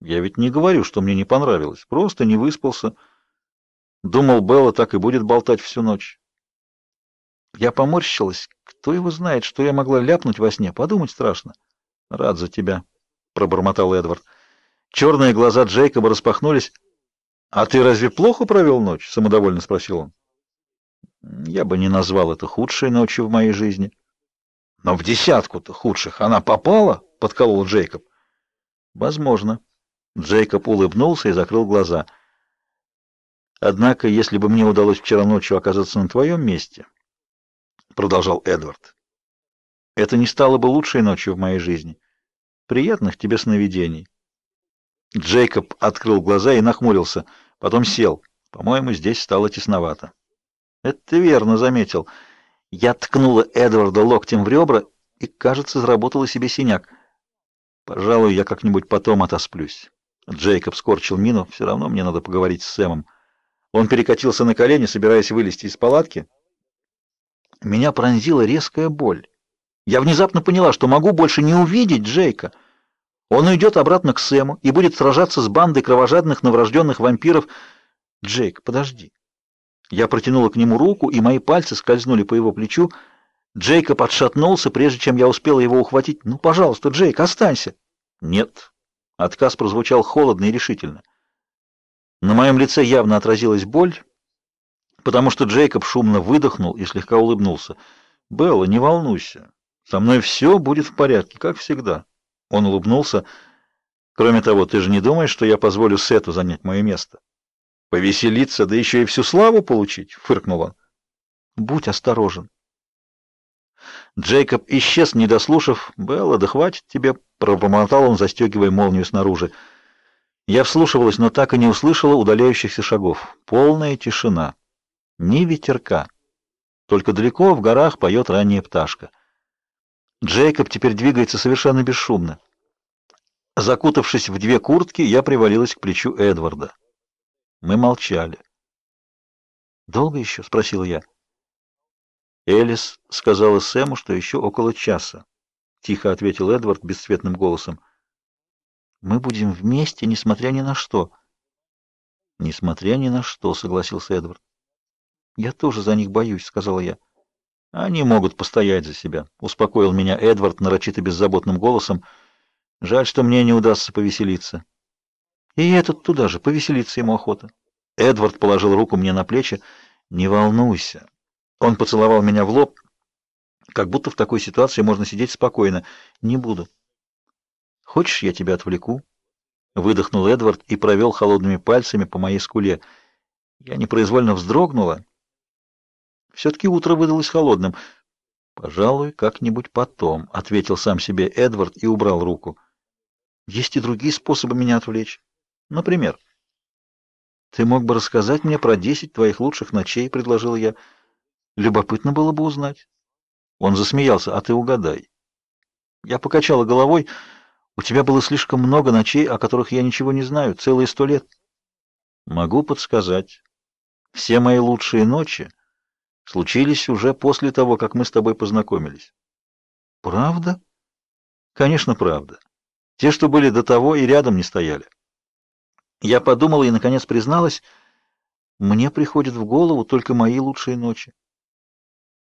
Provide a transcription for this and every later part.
Я ведь не говорю, что мне не понравилось. Просто не выспался. Думал, Белла так и будет болтать всю ночь. Я поморщилась. Кто его знает, что я могла ляпнуть во сне? Подумать страшно. Рад за тебя, пробормотал Эдвард. Черные глаза Джейкоба распахнулись. А ты разве плохо провел ночь? самодовольно спросил он. Я бы не назвал это худшей ночью в моей жизни. Но в десятку-то худших она попала, подколол Джейкоб. Возможно. Джейкоб улыбнулся и закрыл глаза. Однако, если бы мне удалось вчера ночью оказаться на твоем месте, продолжал Эдвард, это не стало бы лучшей ночью в моей жизни. Приятных тебе сновидений. Джейкоб открыл глаза и нахмурился, потом сел. По-моему, здесь стало тесновато. Это ты верно заметил. Я ткнула Эдварда локтем в ребра и, кажется, заработала себе синяк. Пожалуй, я как-нибудь потом отосплюсь. Джейкоб скорчил мину. Все равно мне надо поговорить с Сэмом. Он перекатился на колени, собираясь вылезти из палатки. Меня пронзила резкая боль. Я внезапно поняла, что могу больше не увидеть Джейка. Он уйдет обратно к Сэму и будет сражаться с бандой кровожадных новорожденных вампиров. Джейк, подожди. Я протянула к нему руку, и мои пальцы скользнули по его плечу. Джейкоб отшатнулся, прежде чем я успела его ухватить. "Ну, пожалуйста, Джейк, останься". "Нет". Отказ прозвучал холодно и решительно. На моем лице явно отразилась боль, потому что Джейкоб шумно выдохнул и слегка улыбнулся. "Белла, не волнуйся. Со мной все будет в порядке, как всегда". Он улыбнулся. "Кроме того, ты же не думаешь, что я позволю Сету занять мое место?" Повеселиться, да еще и всю славу получить, фыркнул он. Будь осторожен. Джейкоб исчез, не дослушав. Белла, да хватит тебе, пробормотал он, застегивая молнию снаружи. Я вслушивалась, но так и не услышала удаляющихся шагов. Полная тишина. Ни ветерка. Только далеко в горах поет ранняя пташка. Джейкоб теперь двигается совершенно бесшумно. Закутавшись в две куртки, я привалилась к плечу Эдварда. Мы молчали. «Долго еще?» — спросил я. Элис сказала Сэму, что еще около часа. Тихо ответил Эдвард бесцветным голосом. «Мы будем вместе, несмотря ни на что». «Несмотря ни на что», — согласился Эдвард. «Я тоже за них боюсь», — сказала я. «Они могут постоять за себя», — успокоил меня Эдвард нарочито беззаботным голосом. «Жаль, что мне не удастся повеселиться». И этот туда же, повеселиться ему охота. Эдвард положил руку мне на плечи. Не волнуйся. Он поцеловал меня в лоб, как будто в такой ситуации можно сидеть спокойно. Не буду. Хочешь, я тебя отвлеку? Выдохнул Эдвард и провел холодными пальцами по моей скуле. Я непроизвольно вздрогнула. Все-таки утро выдалось холодным. Пожалуй, как-нибудь потом, ответил сам себе Эдвард и убрал руку. Есть и другие способы меня отвлечь. Например, ты мог бы рассказать мне про десять твоих лучших ночей, предложил я. Любопытно было бы узнать. Он засмеялся. А ты угадай. Я покачала головой. У тебя было слишком много ночей, о которых я ничего не знаю, целые сто лет. Могу подсказать. Все мои лучшие ночи случились уже после того, как мы с тобой познакомились. Правда? Конечно, правда. Те, что были до того, и рядом не стояли. Я подумала и наконец призналась, мне приходят в голову только мои лучшие ночи.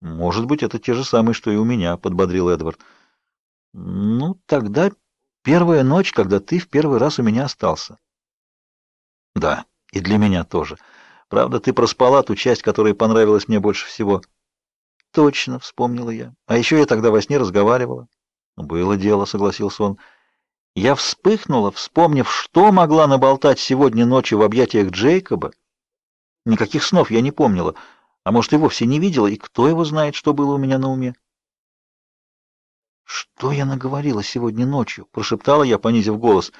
Может быть, это те же самые, что и у меня, подбодрил Эдвард. Ну, тогда первая ночь, когда ты в первый раз у меня остался. Да, и для меня тоже. Правда, ты проспала ту часть, которая понравилась мне больше всего. Точно, вспомнила я. А еще я тогда во сне разговаривала. Было дело, согласился он. Я вспыхнула, вспомнив, что могла наболтать сегодня ночью в объятиях Джейкоба. Никаких снов я не помнила, а может и вовсе не видела, и кто его знает, что было у меня на уме. Что я наговорила сегодня ночью, прошептала я, понизив голос.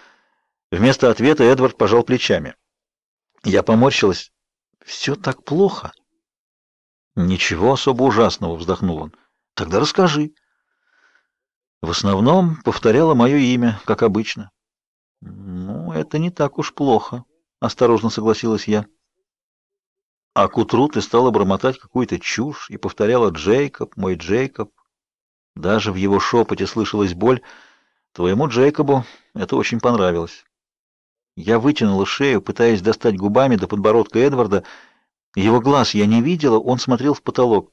Вместо ответа Эдвард пожал плечами. Я поморщилась. «Все так плохо. Ничего особо ужасного, вздохнул он. Тогда расскажи. В основном повторяла мое имя, как обычно. Ну, это не так уж плохо, осторожно согласилась я. А к утру ты стала бормотать какую-то чушь и повторяла Джейкоб, мой Джейкоб. Даже в его шепоте слышалась боль. Твоему Джейкобу это очень понравилось. Я вытянула шею, пытаясь достать губами до подбородка Эдварда. Его глаз я не видела, он смотрел в потолок.